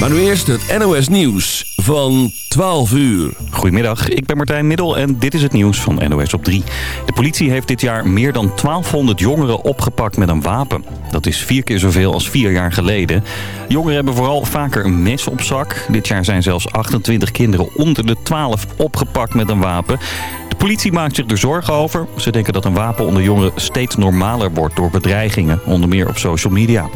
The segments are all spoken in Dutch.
Maar nu eerst het NOS Nieuws van 12 uur. Goedemiddag, ik ben Martijn Middel en dit is het nieuws van NOS op 3. De politie heeft dit jaar meer dan 1200 jongeren opgepakt met een wapen. Dat is vier keer zoveel als vier jaar geleden. Jongeren hebben vooral vaker een mes op zak. Dit jaar zijn zelfs 28 kinderen onder de 12 opgepakt met een wapen. Politie maakt zich er zorgen over. Ze denken dat een wapen onder jongeren steeds normaler wordt door bedreigingen, onder meer op social media.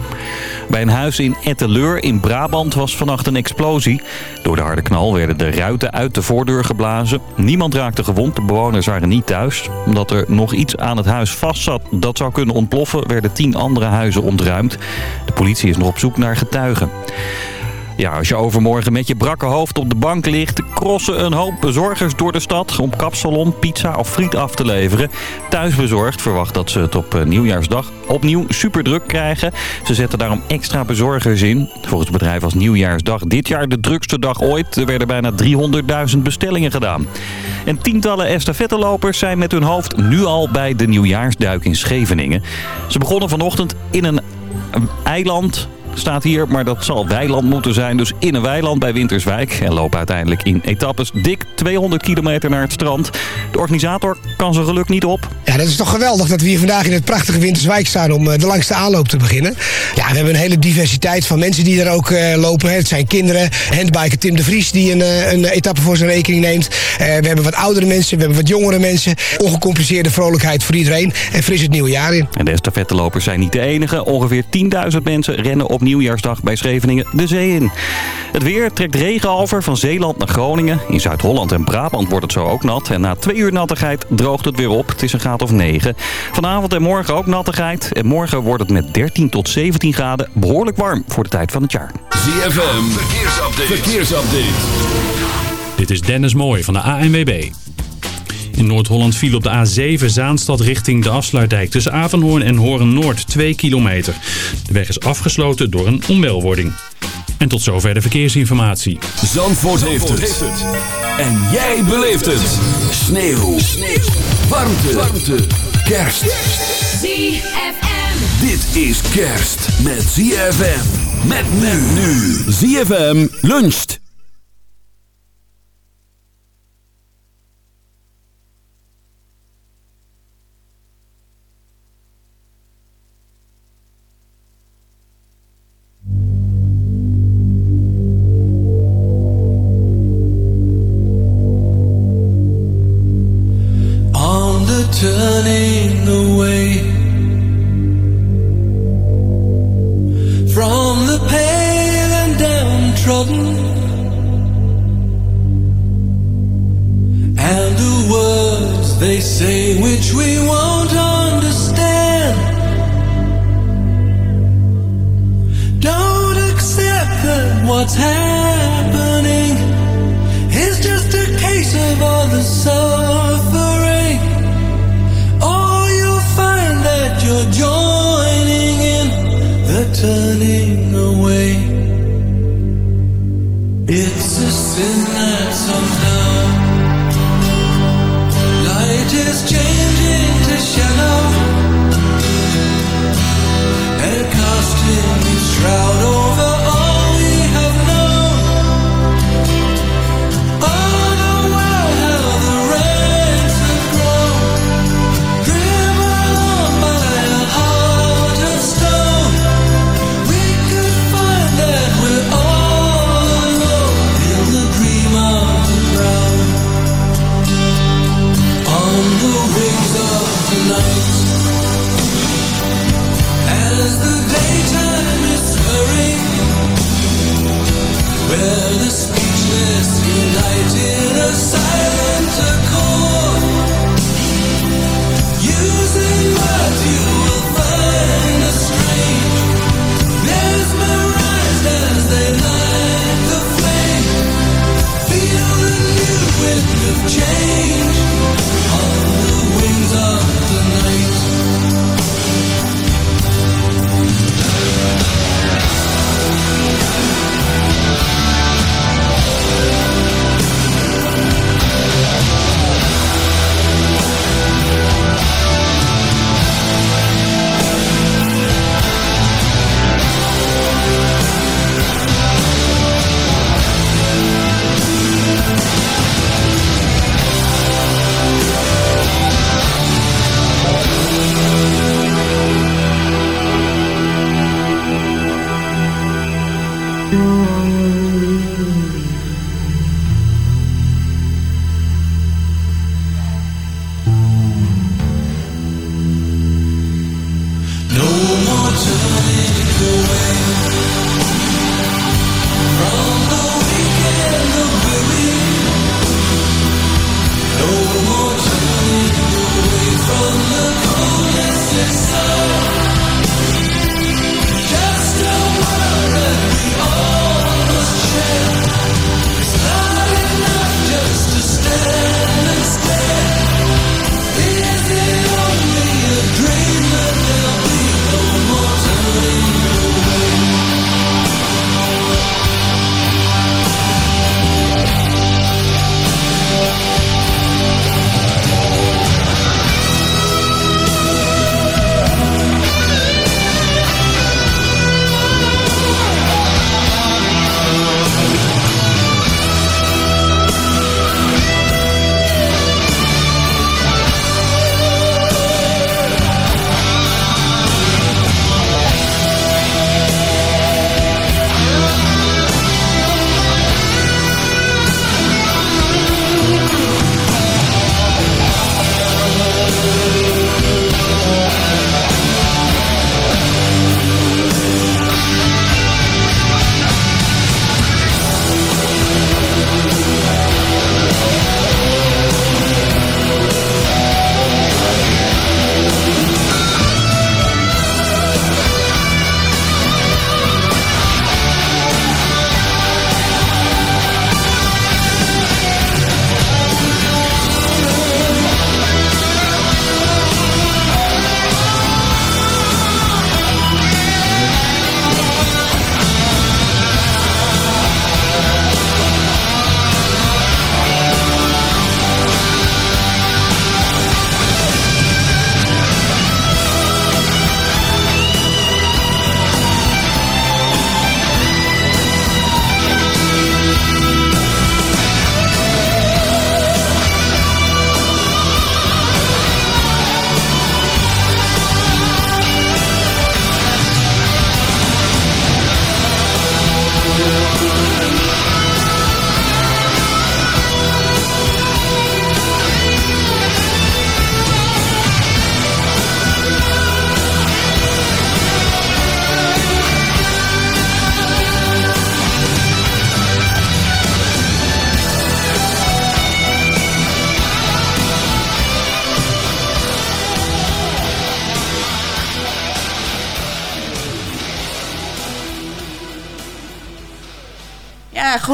Bij een huis in Etteleur in Brabant was vannacht een explosie. Door de harde knal werden de ruiten uit de voordeur geblazen. Niemand raakte gewond, de bewoners waren niet thuis. Omdat er nog iets aan het huis vast zat dat zou kunnen ontploffen... werden tien andere huizen ontruimd. De politie is nog op zoek naar getuigen. Ja, als je overmorgen met je brakke hoofd op de bank ligt... crossen een hoop bezorgers door de stad om kapsalon, pizza of friet af te leveren. Thuisbezorgd verwacht dat ze het op eh, nieuwjaarsdag opnieuw super druk krijgen. Ze zetten daarom extra bezorgers in. Volgens het bedrijf was nieuwjaarsdag dit jaar de drukste dag ooit. Er werden bijna 300.000 bestellingen gedaan. En tientallen estafettelopers zijn met hun hoofd nu al bij de nieuwjaarsduik in Scheveningen. Ze begonnen vanochtend in een eiland staat hier, maar dat zal weiland moeten zijn. Dus in een weiland bij Winterswijk. En lopen uiteindelijk in etappes dik 200 kilometer naar het strand. De organisator kan zijn geluk niet op. Ja, dat is toch geweldig dat we hier vandaag in het prachtige Winterswijk staan om eh, de langste aanloop te beginnen. Ja, we hebben een hele diversiteit van mensen die er ook uh, lopen. Het zijn kinderen, handbiker Tim de Vries die een, uh, een etappe voor zijn rekening neemt. we hebben wat oudere mensen, we hebben wat jongere mensen. Ongecompliceerde vrolijkheid voor iedereen en fris het nieuwe jaar in. En de estafettelopers zijn niet de enige. Ongeveer 10.000 mensen rennen op nieuwjaarsdag bij Scheveningen de zee in. Het weer trekt regen over van Zeeland naar Groningen. In Zuid-Holland en Brabant wordt het zo ook nat. En na twee uur nattigheid droogt het weer op. Het is een graad of 9. Vanavond en morgen ook nattigheid. En morgen wordt het met 13 tot 17 graden behoorlijk warm voor de tijd van het jaar. ZFM, verkeersupdate. verkeersupdate. Dit is Dennis Mooij van de ANWB. In Noord-Holland viel op de A7 Zaanstad richting de afsluitdijk tussen Avanhoorn en Hoorn-Noord 2 kilometer. De weg is afgesloten door een onwelwording. En tot zover de verkeersinformatie. Zandvoort, heeft, het. En jij beleeft het. Sneeuw. Sneeuw. Warmte. Warmte. Kerst. ZFM. Dit is kerst met ZFM. Met men nu. ZFM luncht.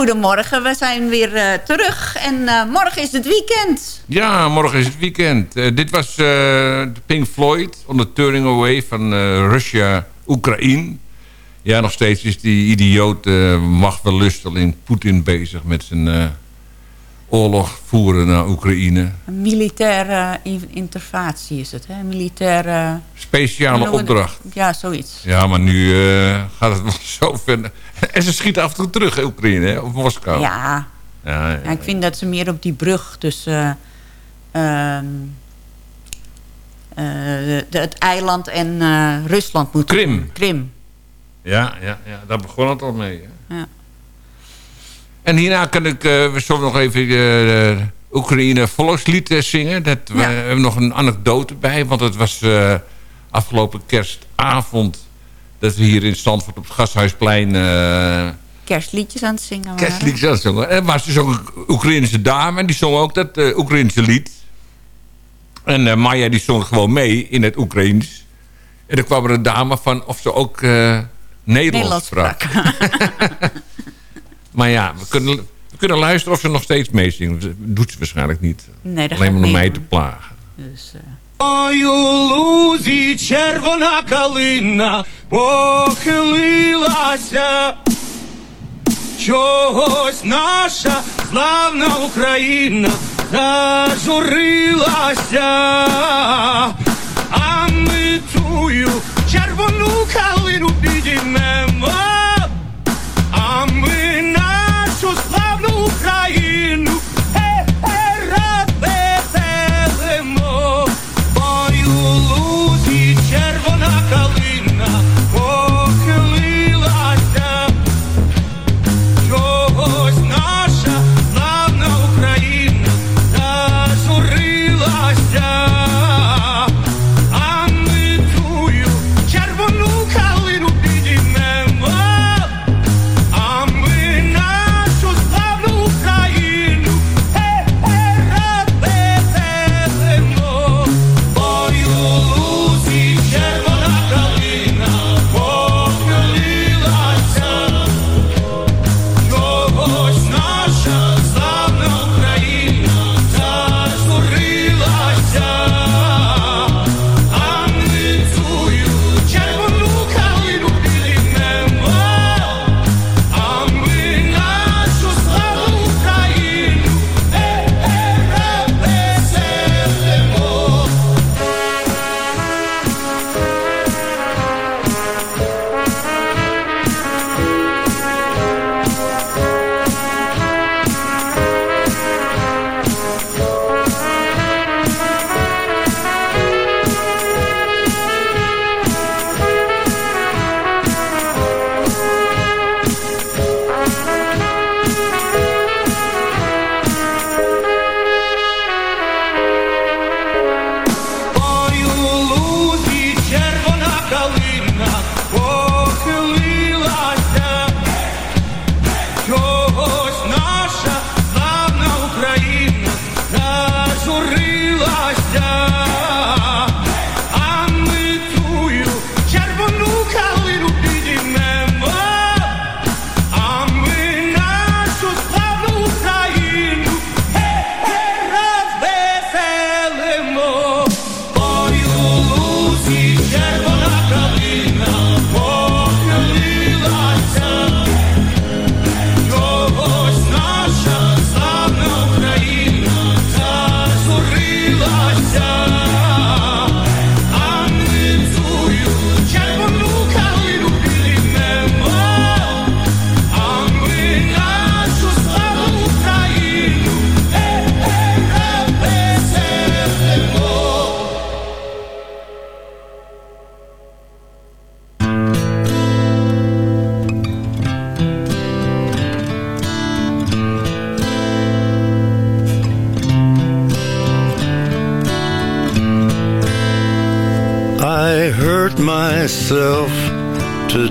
Goedemorgen. We zijn weer eh, terug. En eh, morgen is het weekend. Ja, morgen is het weekend. Eh, dit was Pink Floyd on the Turning Away van Russia, Oekraïne. Ja, nog steeds is die idioot uh, machtwellustel in Poetin bezig met zijn oorlog voeren naar Oekraïne. Een militaire in- interventie is het, hè? Militaire... Speciale opdracht. Ja, zoiets. Ja, maar nu eh, gaat het wel zo ver. En ze schieten af en toe terug, hè, Oekraïne, hè, of Moskou. Ja. Ja, ja. ja, ik vind dat ze meer op die brug tussen... eh, ehm, eh, de- het eiland en Rusland moeten Krim. Krim. Ja, ja, ja, daar begon het al mee. Hè. Ja. En hierna kan ik, eh, we zullen nog even eh Oekraïne volkslied eh, zingen. Dat, We hebben nog een anekdote bij, want het was eh, afgelopen kerstavond... dat we hier in Stanford op het Gasthuisplein eh Kerstliedjes aan het zingen waren. kerstliedjes aan het zingen. En er was dus ook een Oekraïnse dame en die zong ook dat eh Oekraïnse lied. En eh, Maya die zong gewoon mee in het Oekraïens. En er kwam er een dame van of ze ook eh, Nederlands, Nederlands sprak. sprak. Maar ja, we kunnen, we kunnen luisteren of ze nog steeds meezingen. Dat doet ze waarschijnlijk niet. Nee, dat Alleen maar gaat om mij niet te doen. plagen. Dus, eh, Ой, у лузі червона калина похилилася. Чогось наша славна Україна зажурилася. А ми тую червону калину підіймемо. Ucrânia.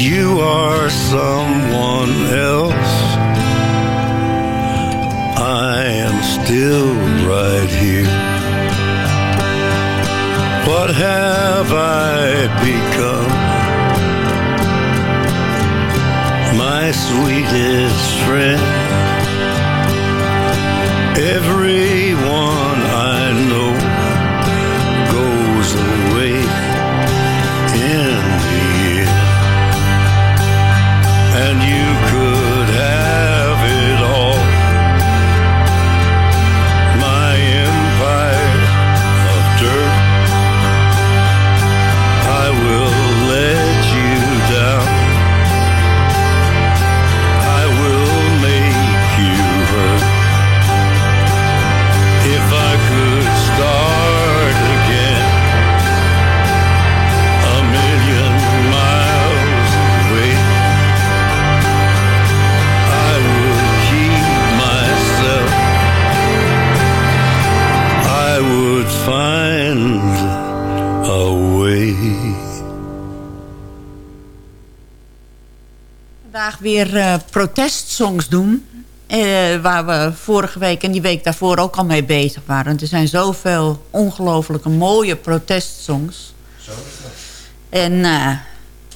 You are someone else. I am still right here. What have I become? My sweetest friend. Everyone weer eh, protestsongs doen. eh, waar we vorige week en die week daarvoor ook al mee bezig waren. Er zijn zoveel ongelooflijke mooie protestsongs. Zo is dat. En eh,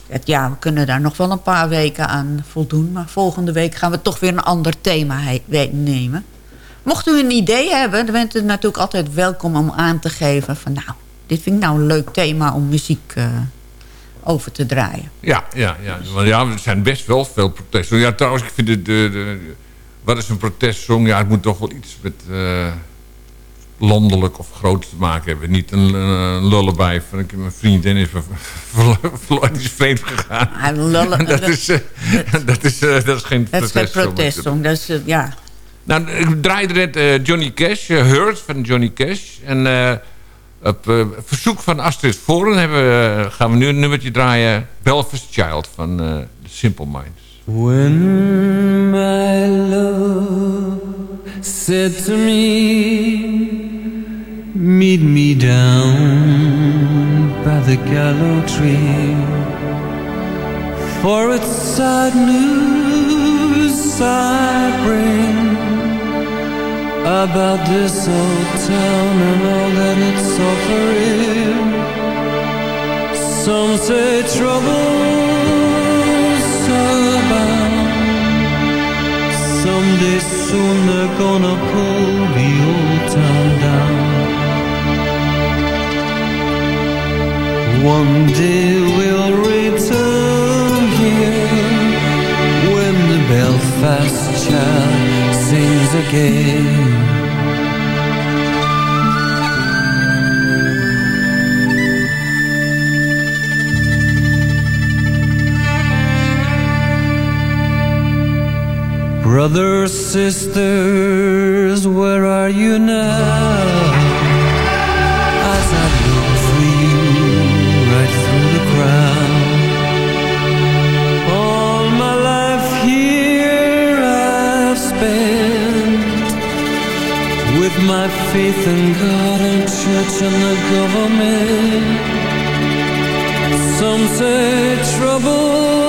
het, ja, we kunnen daar nog wel een paar weken aan voldoen. Maar volgende week gaan we toch weer een ander thema nemen. Mocht u een idee hebben, dan bent u natuurlijk altijd welkom om aan te geven... van nou, dit vind ik nou een leuk thema om muziek over te draaien. Ja, ja, ja. Want ja, er zijn best wel veel protesten. Ja, trouwens, ik vind de, de, de- wat is een protestsong? Ja, het moet toch wel iets met eh, landelijk of groot te maken hebben. Niet een, een lullaby van ik, mijn vriendin is is vreemd gegaan. Ah, dat, is, eh, dat, is, eh, dat is geen Dat is geen protestsong. protestsong, dat is, ja... Nou, ik draaide net Johnny Cash, Hurt van Johnny Cash. En op eh, verzoek van Astrid Voren hebben, we, eh, gaan we nu een nummertje draaien. Belfast Child van The Simple Minds. When my love said to me, Meet me down by the gallows tree, for it's sad news I bring About this old town and all that it's suffering. Some say trouble's about Someday soon they're gonna pull the old town down One day we'll return here When the Belfast child sings again Brothers, sisters, where are you now? As I look for you right through the crowd My faith in God and church and the government. Some say trouble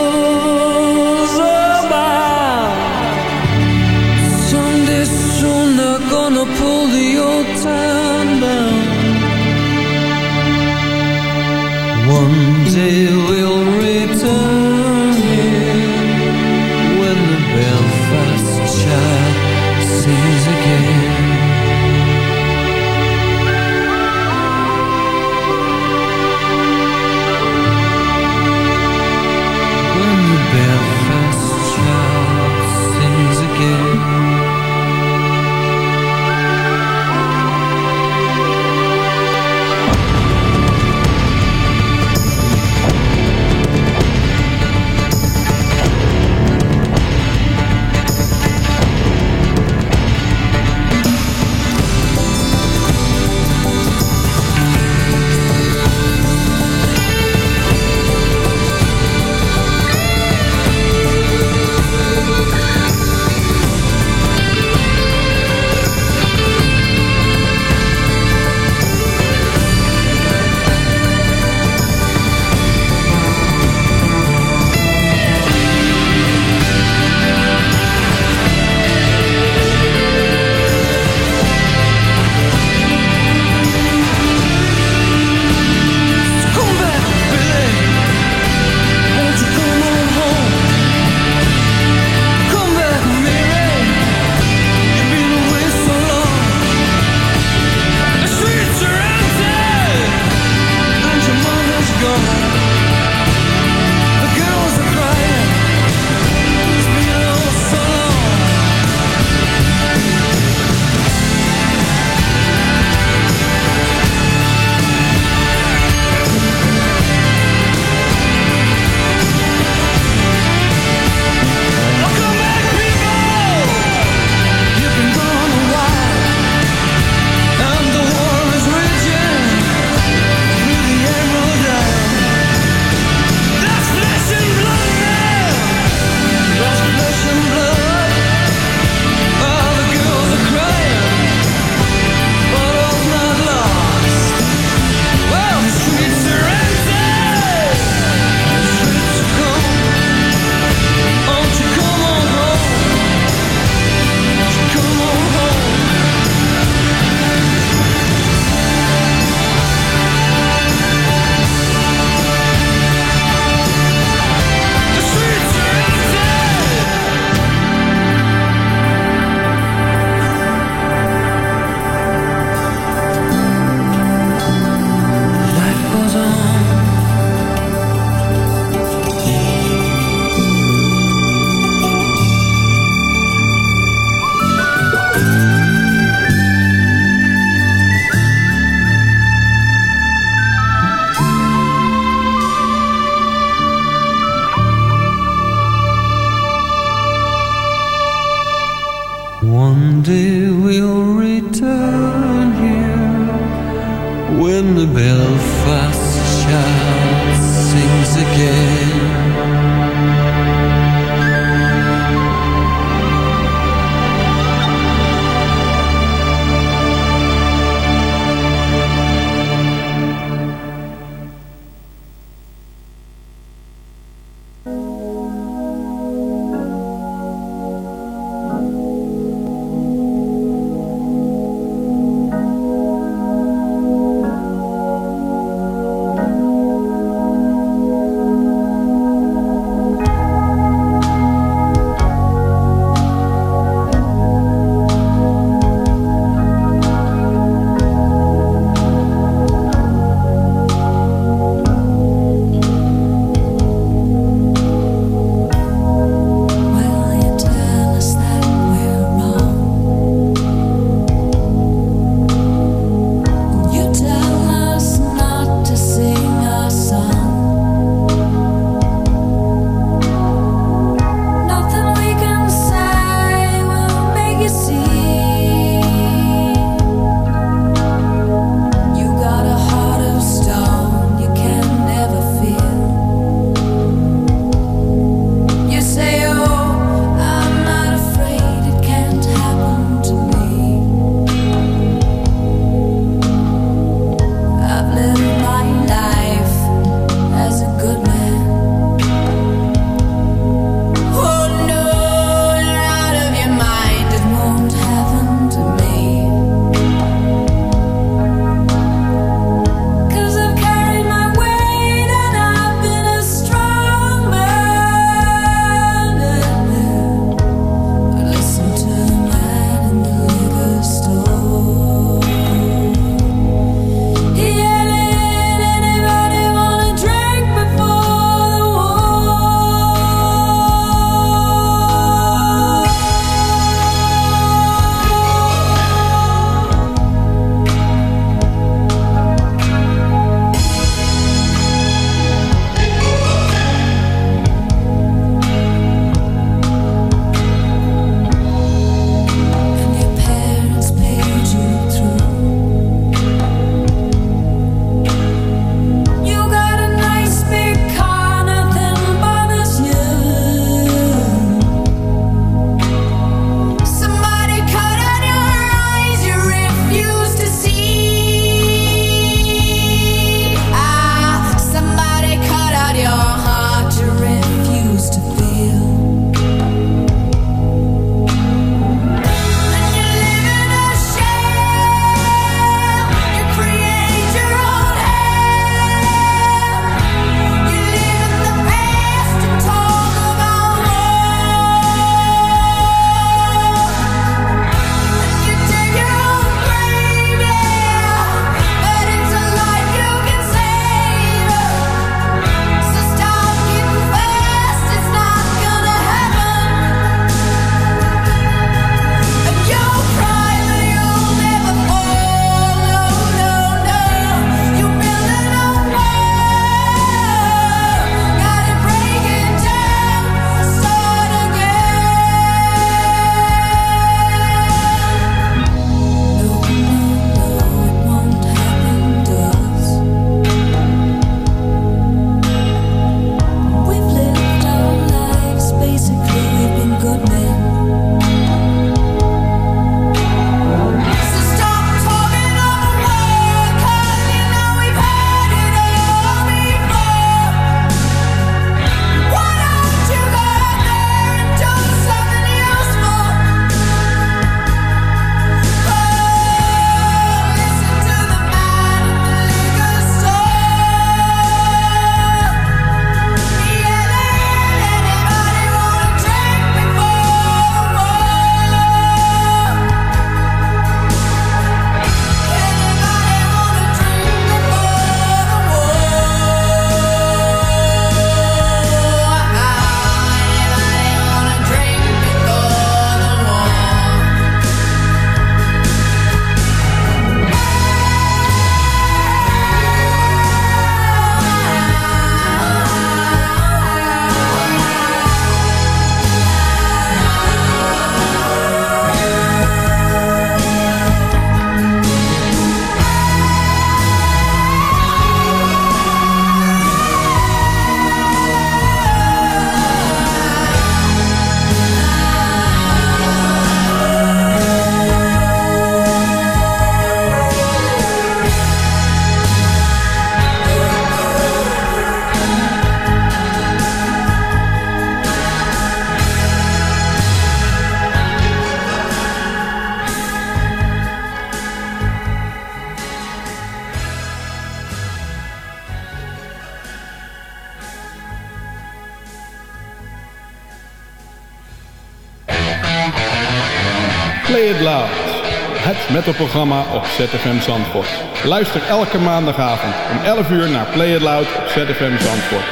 Het metalprogramma op ZFM Zandvoort. Luister elke maandagavond om 11 uur naar Play It Loud op ZFM Zandvoort.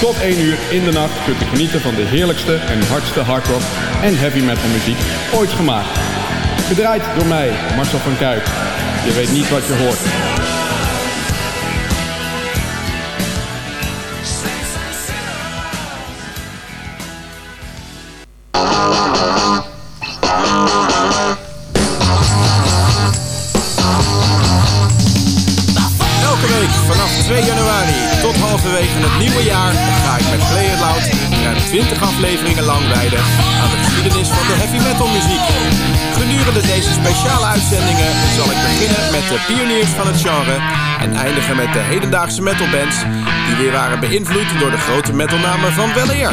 Tot 1 uur in de nacht kunt u genieten van de heerlijkste en hardste hardrock en heavy metal muziek ooit gemaakt. Gedraaid door mij, Marcel van Kuik. Je weet niet wat je hoort. Speciale uitzendingen zal ik beginnen met de pioniers van het genre en eindigen met de hedendaagse metalbands die weer waren beïnvloed door de grote metalnamen van weleer.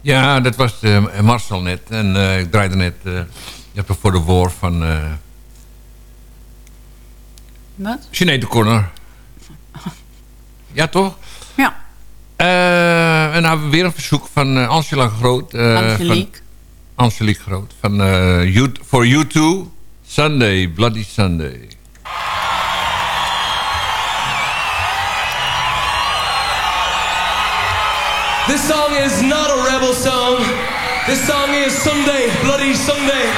Ja, dat was eh, Marcel net. En eh, ik draaide net je hebt er voor de woord van eh Wat? Sinead O'Connor. Ja, toch? Ja. En nou weer een verzoek van Angela Groot. Angelique. Van, Angelique Groot. Van eh you, For You Too, Sunday, Bloody Sunday. This song is not a rebel song. This song is Sunday, Bloody Sunday.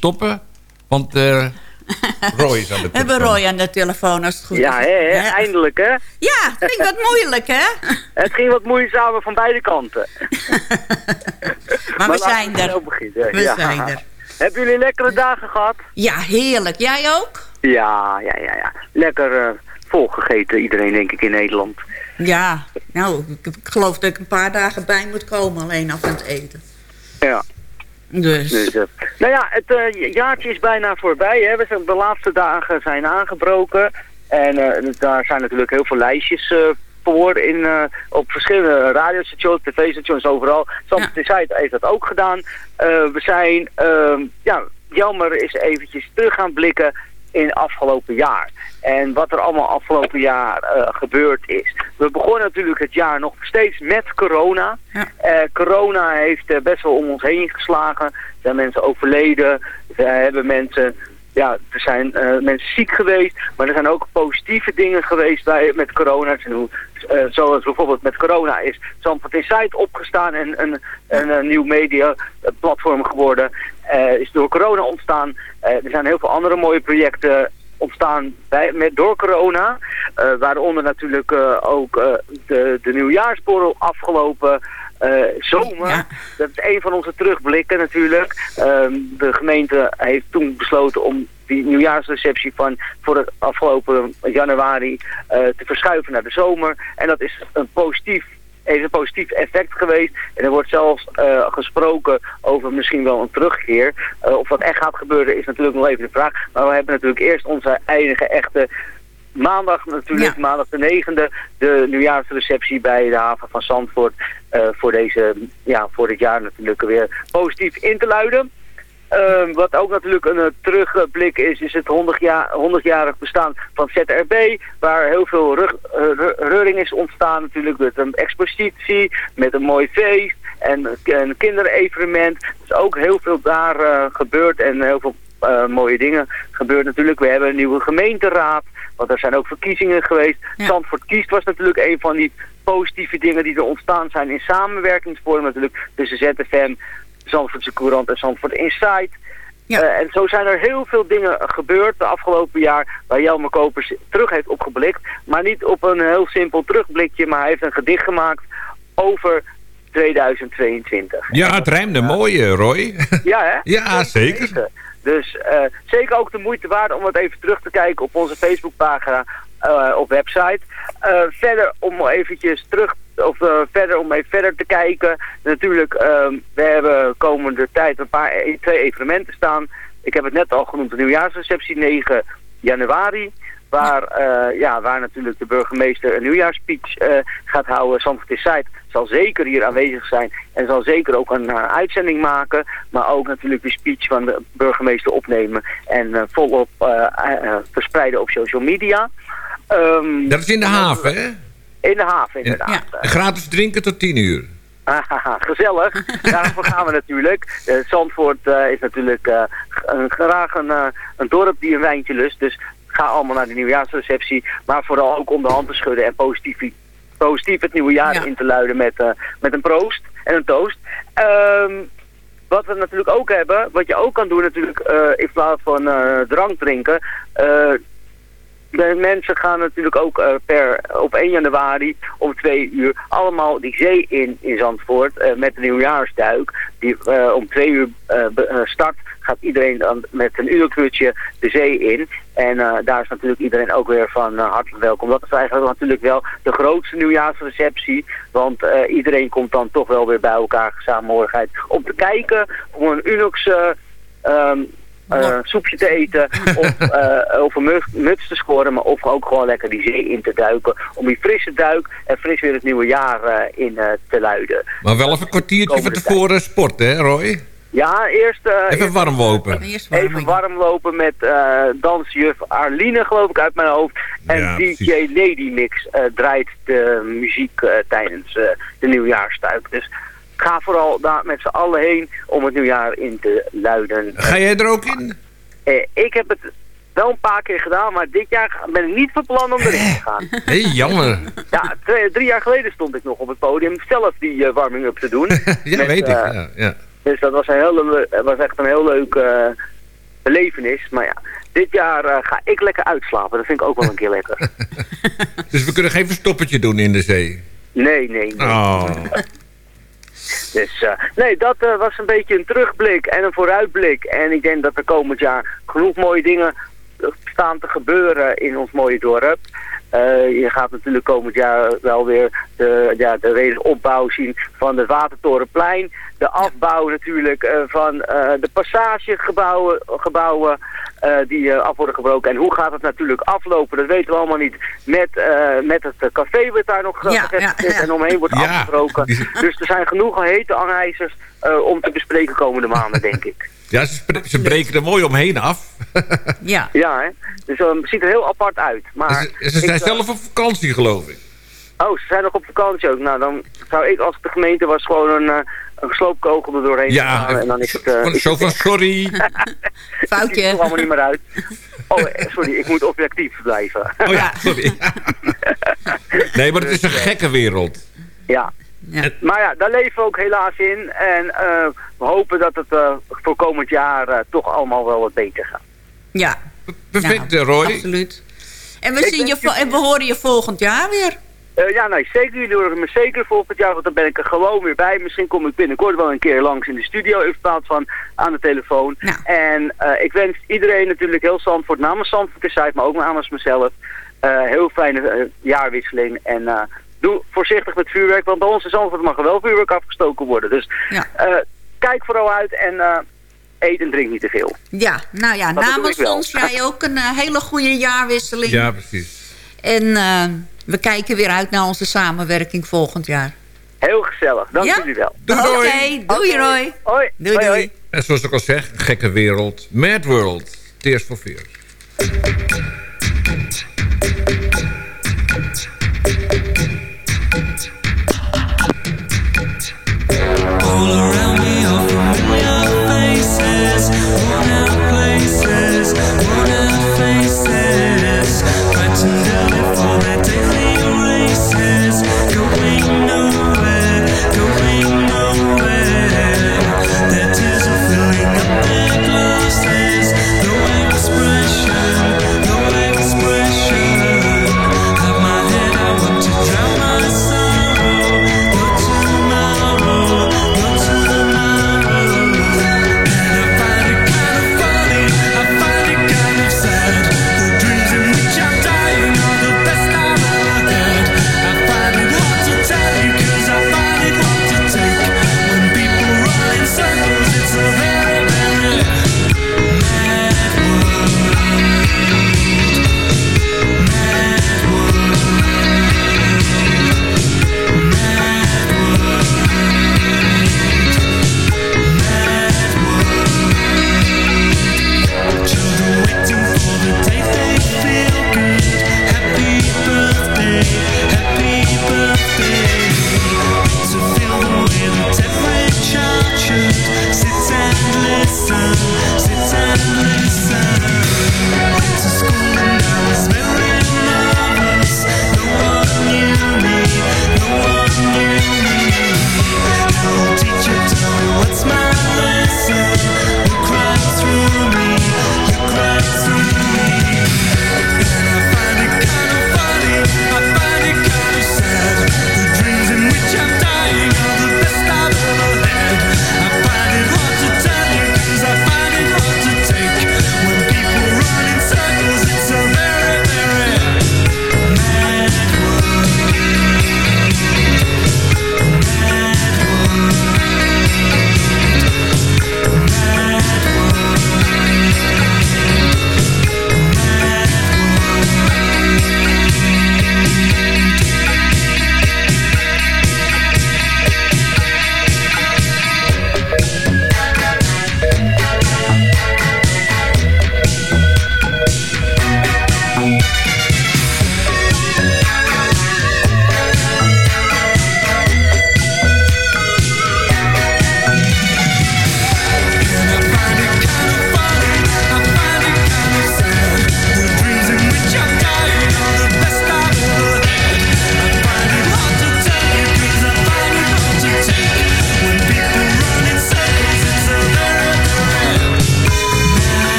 Stoppen, want eh, Roy is aan de We hebben telefoon. Roy aan de telefoon als het goed Ja, is. hè, hè, eindelijk hè. Ja, het ging wat moeilijk hè. Het ging wat moeizamer van beide kanten. Maar we laten zijn er. beginnen. We zijn er. Hebben jullie lekkere dagen gehad? Ja, heerlijk. Jij ook? Ja, ja, ja, ja. Lekker eh, volgegeten iedereen denk ik in Nederland. Ja, nou, ik, ik geloof dat ik een paar dagen bij moet komen alleen af aan het eten. Ja. Dus. Dus, eh, nou ja, het eh, jaartje is bijna voorbij. Hè. We zijn, de laatste dagen zijn aangebroken. En eh, daar zijn natuurlijk heel veel lijstjes voor in, op verschillende radiostations, tv-stations, overal. Zandvoort Insight heeft dat ook gedaan. We zijn, ehm, ja, jammer is eventjes terug gaan blikken in afgelopen jaar. En wat er allemaal afgelopen jaar eh, gebeurd is. We begonnen natuurlijk het jaar nog steeds met corona. Eh, corona heeft eh, best wel om ons heen geslagen. Er zijn mensen overleden. Er hebben mensen, ja, er zijn mensen ziek geweest. Maar er zijn ook positieve dingen geweest bij, met corona. Eh, zoals bijvoorbeeld met corona is Zandvoort Insight opgestaan en een, een, een nieuw media platform geworden. Is door corona ontstaan. Er zijn heel veel andere mooie projecten ontstaan bij, met, door corona. Eh, waaronder natuurlijk eh, ook eh, de, de nieuwjaarsborrel afgelopen zomer. Dat is een van onze terugblikken natuurlijk. Ehm, de gemeente heeft toen besloten om die nieuwjaarsreceptie van voor het afgelopen januari te verschuiven naar de zomer. En dat is een positief heeft een positief effect geweest. En er wordt zelfs eh, gesproken over misschien wel een terugkeer. Eh, of wat echt gaat gebeuren is natuurlijk nog even de vraag. Maar we hebben natuurlijk eerst onze enige echte maandag natuurlijk, maandag de negende, de nieuwjaarsreceptie bij de haven van Zandvoort. eh, voor, deze, ja, voor dit jaar natuurlijk weer positief in te luiden. Ehm, wat ook natuurlijk een eh, terugblik is, is het 100 jaar, 100-jarig bestaan van ZRB. Waar heel veel rug, eh, reuring is ontstaan natuurlijk met een expositie, met een mooi feest en een kinderevenement. Er is ook heel veel daar eh, gebeurd en heel veel mooie dingen gebeurd natuurlijk. We hebben een nieuwe gemeenteraad, want er zijn ook verkiezingen geweest. Zandvoort kiest was natuurlijk een van die positieve dingen die er ontstaan zijn in samenwerkingsvorm natuurlijk tussen ZFM, Zandvoortse Courant en Zandvoort Insight. Eh, en zo zijn er heel veel dingen gebeurd de afgelopen jaar waar Jelmer Kopers terug heeft opgeblikt. Maar niet op een heel simpel terugblikje, maar hij heeft een gedicht gemaakt over 2022. Ja, het rijmde mooi, eh, Roy. Ja, hè? Ja, zeker. Dus eh, zeker ook de moeite waard om het even terug te kijken op onze Facebookpagina eh op website. Eh, verder om eventjes terug, of verder om even verder te kijken. Natuurlijk, ehm, we hebben komende tijd een paar, e- twee evenementen staan. Ik heb het net al genoemd, de nieuwjaarsreceptie 9 januari. Waar, eh, ja, waar natuurlijk de burgemeester een nieuwjaarspeech eh, gaat houden. Zandvoort Insight zal zeker hier aanwezig zijn en zal zeker ook een eh, uitzending maken. Maar ook natuurlijk de speech van de burgemeester opnemen en eh, volop verspreiden op social media. Ehm, Dat is in de haven, hè? in de haven inderdaad. Gratis drinken tot 10 uur. Gezellig. Daarvoor gaan we natuurlijk. Eh, Zandvoort eh, is natuurlijk eh, een- graag een, een dorp die een wijntje lust. Dus ga allemaal naar de nieuwjaarsreceptie. Maar vooral ook om de hand te schudden en positief, positief het nieuwe jaar in te luiden met, eh, met een proost en een toast. Ehm, wat we natuurlijk ook hebben, wat je ook kan doen natuurlijk eh, in plaats van eh, drank drinken. de mensen gaan natuurlijk ook per, op 1 januari om 2 uur allemaal die zee in in Zandvoort met de nieuwjaarsduik. Die om 2 uur start gaat iedereen dan met een uurtje de zee in. En eh, daar is natuurlijk iedereen ook weer van eh, hartelijk welkom. Dat is eigenlijk natuurlijk wel de grootste nieuwjaarsreceptie. Want eh, iedereen komt dan toch wel weer bij elkaar samenhorigheid om te kijken. Om een Unox eh, ehm, eh, soepje te eten. of mu- muts te scoren. Maar of ook gewoon lekker die zee in te duiken. Om die frisse duik en fris weer het nieuwe jaar in te luiden. Maar wel even een kwartiertje van tevoren sport, hè Roy? Ja, eerst... eh, Even warm lopen. Even warm lopen met eh, dansjuf Arline, geloof ik, uit mijn hoofd. En Ja, DJ Lady Mix eh, draait de muziek eh, tijdens eh, de nieuwjaarstuik. Dus ga vooral daar met z'n allen heen om het nieuwjaar in te luiden. Ga jij er ook in? Eh, ik heb het wel een paar keer gedaan, maar dit jaar ben ik niet van plan om erin te gaan. Hé, jammer. Ja, twee- drie jaar geleden stond ik nog op het podium zelf die eh, warming-up te doen. Ja, Met, weet ik. Ja, ja. Dus dat was, een hele, le- was echt een heel leuk eh, belevenis. Maar ja, dit jaar eh, ga ik lekker uitslapen. Dat vind ik ook wel een keer lekker. Dus we kunnen geen verstoppertje doen in de zee. Nee, nee, nee. Oh. Dus eh, nee, dat eh, was een beetje een terugblik en een vooruitblik. En ik denk dat er komend jaar genoeg mooie dingen eh, staan te gebeuren in ons mooie dorp. Eh, je gaat natuurlijk komend jaar wel weer de, ja, de wederopbouw zien van het Watertorenplein. De afbouw natuurlijk eh, van eh, de passagegebouwen gebouwen, die af worden gebroken. En hoe gaat het natuurlijk aflopen, dat weten we allemaal niet. Met, met het café wat daar nog Ja, ja, en omheen wordt afgebroken. Dus er zijn genoeg hete aanijzers om te bespreken komende maanden, denk ik. Ja, ze, ze breken er mooi omheen af. Ja. Ja, hè? Dus eh, het ziet er heel apart uit. Maar Ze, ze zijn ik, eh, zelf op vakantie, geloof ik. Oh, ze zijn nog op vakantie ook. Nou, dan zou ik als de gemeente was gewoon een, eh, een sloopkogel er doorheen Ja, gaan. En dan is het... eh, van- is zo het van sorry. Foutje. Het allemaal niet meer uit. Oh, sorry, ik moet objectief blijven. Oh ja, sorry. Nee, maar het is een gekke wereld. Ja. Ja. Maar ja, daar leven we ook helaas in. En eh, we hopen dat het eh, voor komend jaar eh, toch allemaal wel wat beter gaat. Ja. Perfect, Nou, Roy. Absoluut. En we, Ik zien je, denk je- vo- en we horen je volgend jaar weer. Eh, ja, nee, zeker. Jullie horen me zeker volgend jaar, want dan ben ik er gewoon weer bij. Misschien kom ik binnenkort wel een keer langs in de studio in plaats van aan de telefoon. Nou. En eh, ik wens iedereen natuurlijk heel Zandvoort namens Zandvoort maar ook namens mezelf, eh, heel fijne jaarwisseling. En eh, doe voorzichtig met vuurwerk, want bij ons in Zandvoort mag er wel vuurwerk afgestoken worden. Dus Ja. eh, kijk vooral uit en eh, eet en drink niet te veel. Ja, nou ja, Dat namens ons jij ook een eh, hele goede jaarwisseling. Ja, precies. En eh, we kijken weer uit naar onze samenwerking volgend jaar. Heel gezellig, dank Ja? jullie wel. Oké, Roy. doei Roy. Hoi. Doei, doei. En zoals ik al zeg, gekke wereld. Mad World. Tears for Fears.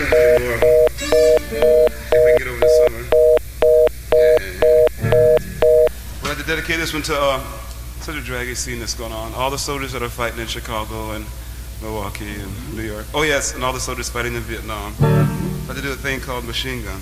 we have to dedicate this one to the such a draggy scene that's going on. All the soldiers that are fighting in Chicago and Milwaukee and New York. Oh, yes, and all the soldiers fighting in Vietnam. I had to do a thing called machine gun.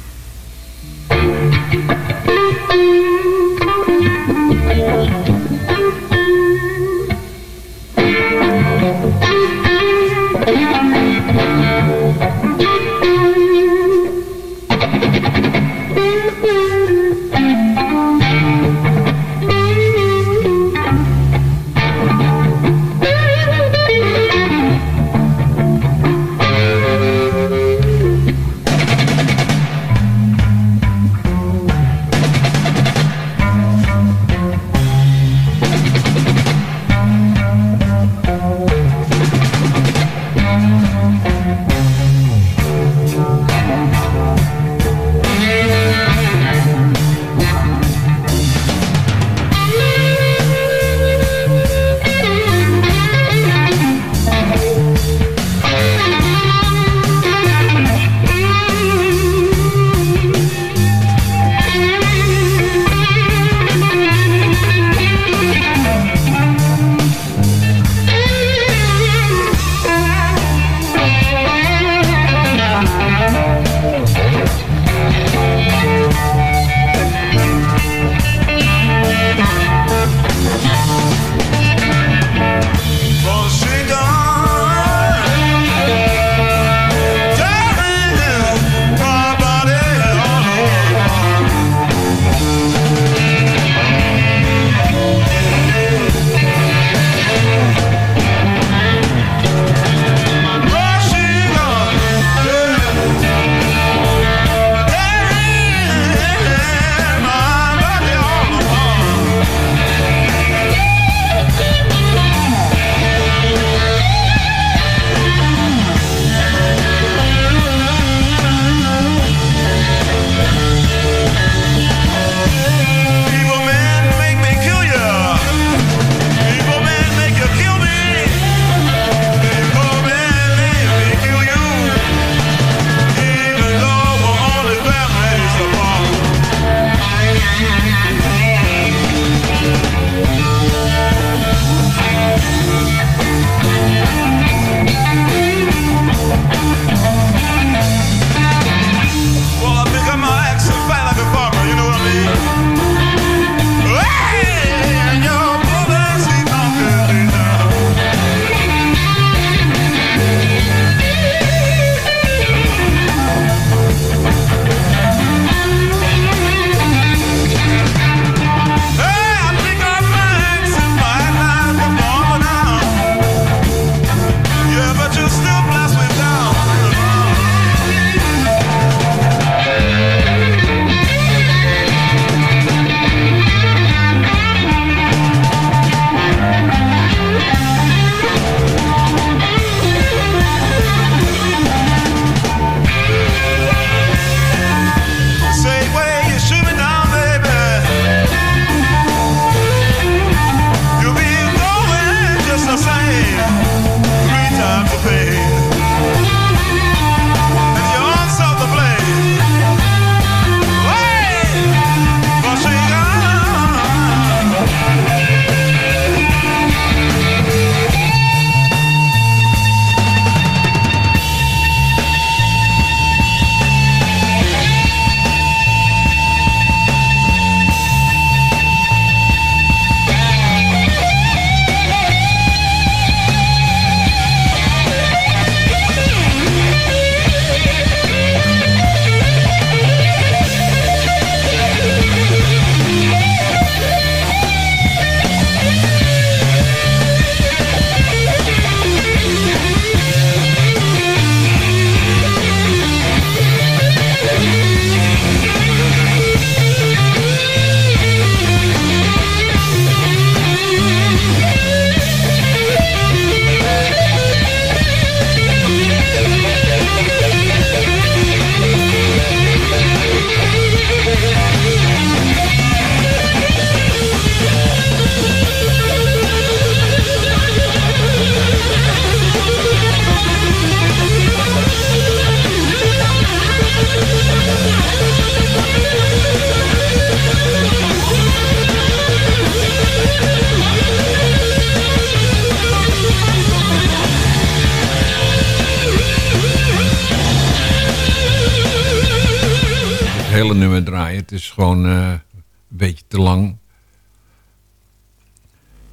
Is gewoon eh, een beetje te lang.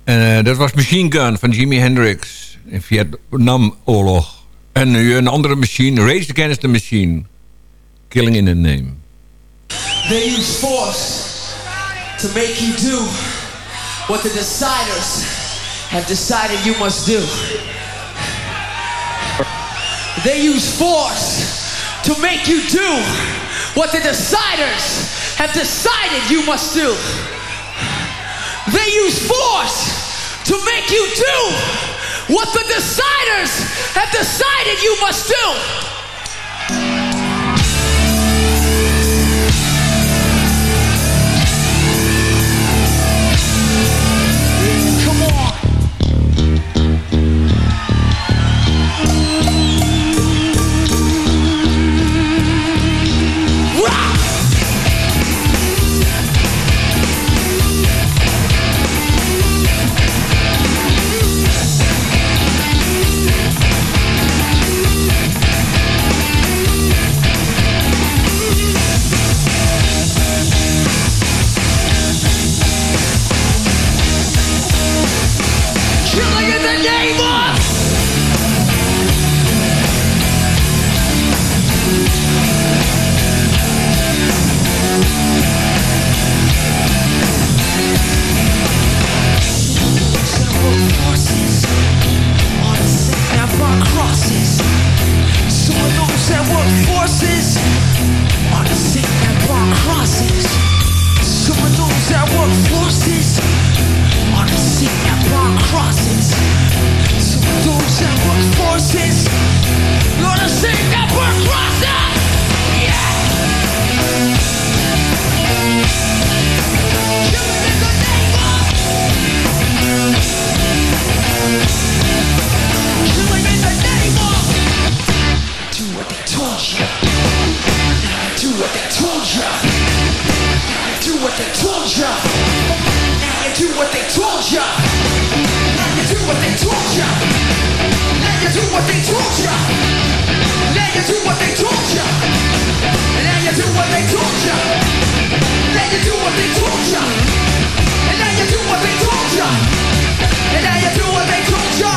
En eh, dat was Machine Gun van Jimi Hendrix in Vietnamoorlog. En nu een andere machine, Race Against the Machine. Killing in the Name. They use force to make you do what the deciders have decided you must do. They use force to make you do what the deciders have decided you must do. They use force to make you do what the deciders have decided you must do. Do what they told you Do what they told you Now you do what they told you Now you do what they told you Now you do what they told you Now you do what they told you Now you do what they told you Now you do what they told you And now you do what they told you and now you do what they told ya.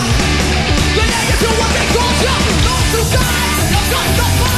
And now you do what they told ya. Those who died. Those who died,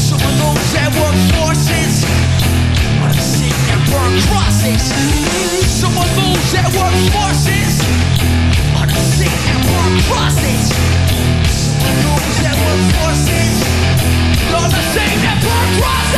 Some of those are the same that burn crosses. Some of those are the same that burn crosses. Some of those are the same that burn crosses.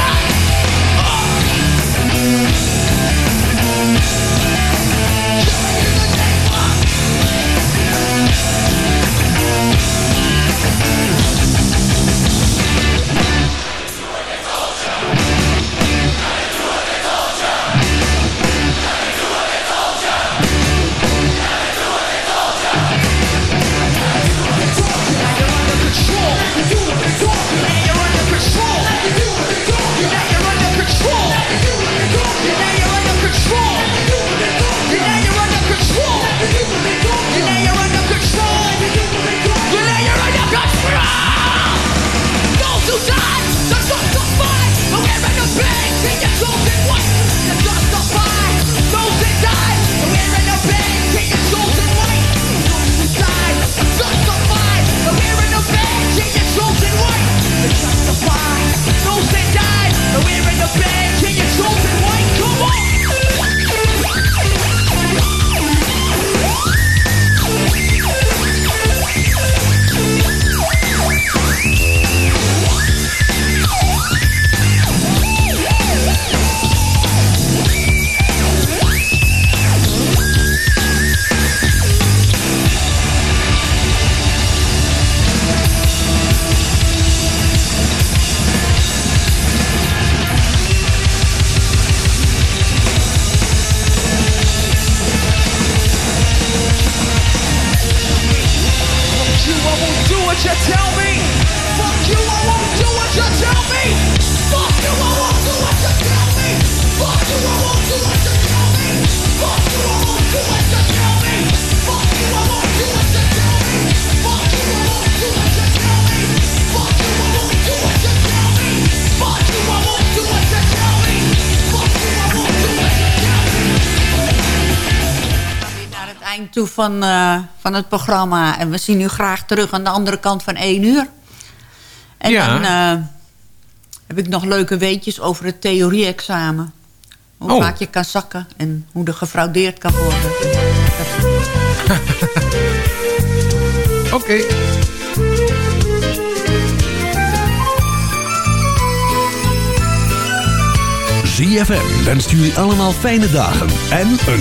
Van, eh, van het programma. En we zien u graag terug aan de andere kant van één uur. En Ja. dan eh, heb ik nog leuke weetjes over het theorie-examen. Hoe Oh. vaak je kan zakken en hoe er gefraudeerd kan worden. Oké. ZFM wenst jullie allemaal fijne dagen en een voor